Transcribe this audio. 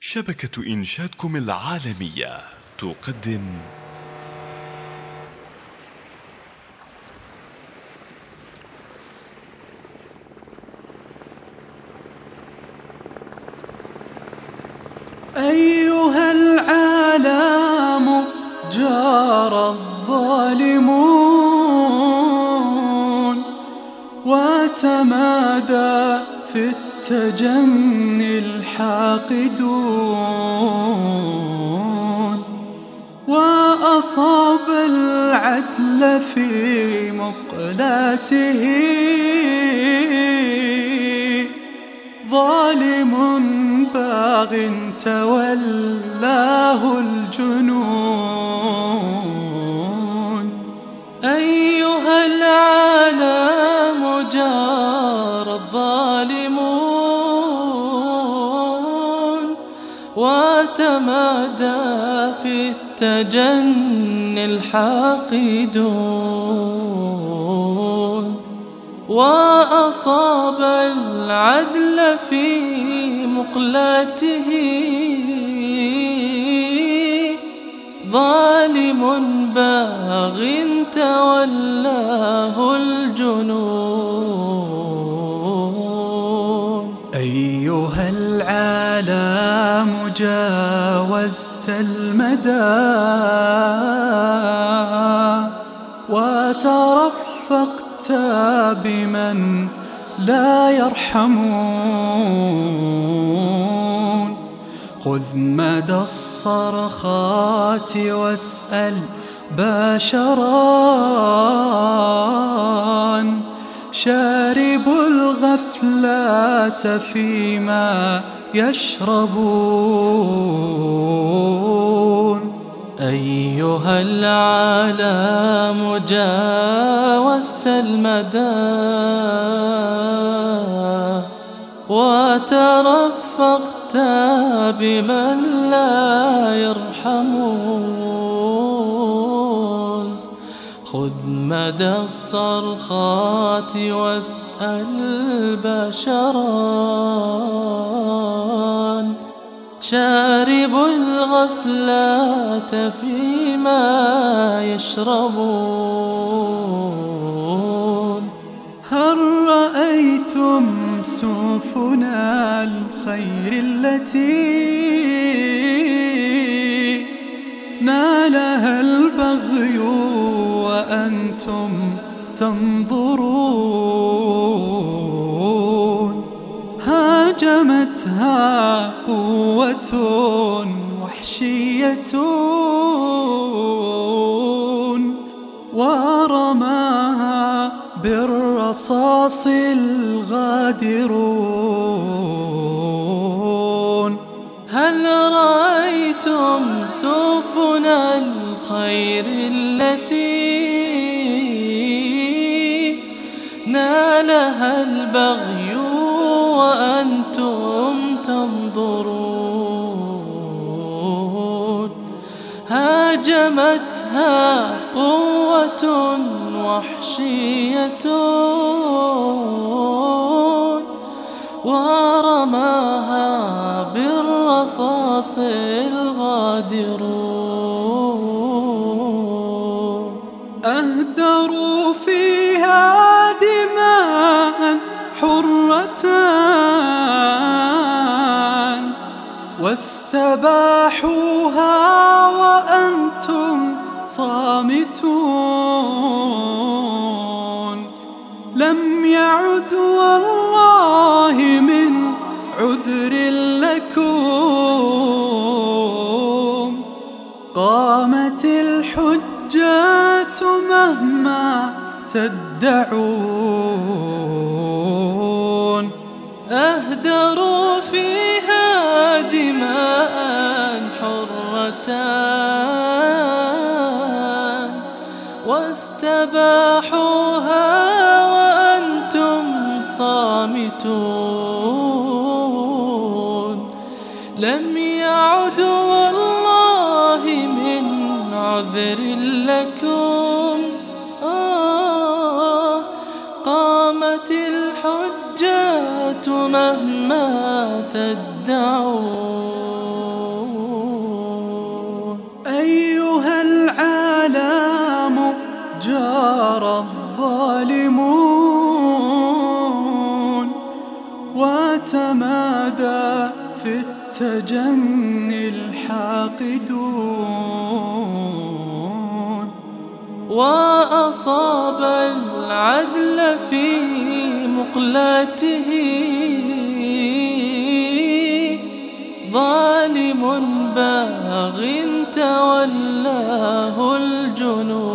شبكة إنشادكم العالمية تقدم. أيها العالم جار الظالمون وتمادى في التجني الحاقدون وأصاب العدل في مقلاته ظالم باغ تولاه الجنون. أيها العالم جار الظالمون وتمادى في التجني الحاقدون وأصاب العدل في مقلاته ظالم باغ تولاه الجنون جاوزت المدى وترفقت بمن لا يرحمون. خذ مدى الصرخات واسأل باشران. شارب الغفلات فيما يشربون. أيها العالم جاوزت المدى وترفقت بمن لا يرحمون. خذ مدى الصرخات واسأل بشران شارب الغفلات فيما يشربون. هل رأيتم سفنا الخير التي نالها البغي وأنتم تنظرون؟ هاجمتها قوة وحشية. ورماها بالرصاص الغادرون هل رأيتم سفن الخير التي نالها البغي وأنتم تنظرون. هاجمتها قوة وحشية. ورماها بالرصاص الغادرون. واستباحوها وأنتم صامتون. لم يعد والله من عذر لكم. قامت الحجات مهما تدعون. أهدروا فيها حرة واستباحوها وأنتم صامتون. لم يعد والله من عذر لكم. آه قامت الحجة مهما تدعون. ظالمون وتمادى في التجني الحاقدون وأصاب العدل في مقلاته ظالم باغ تولاه الجنون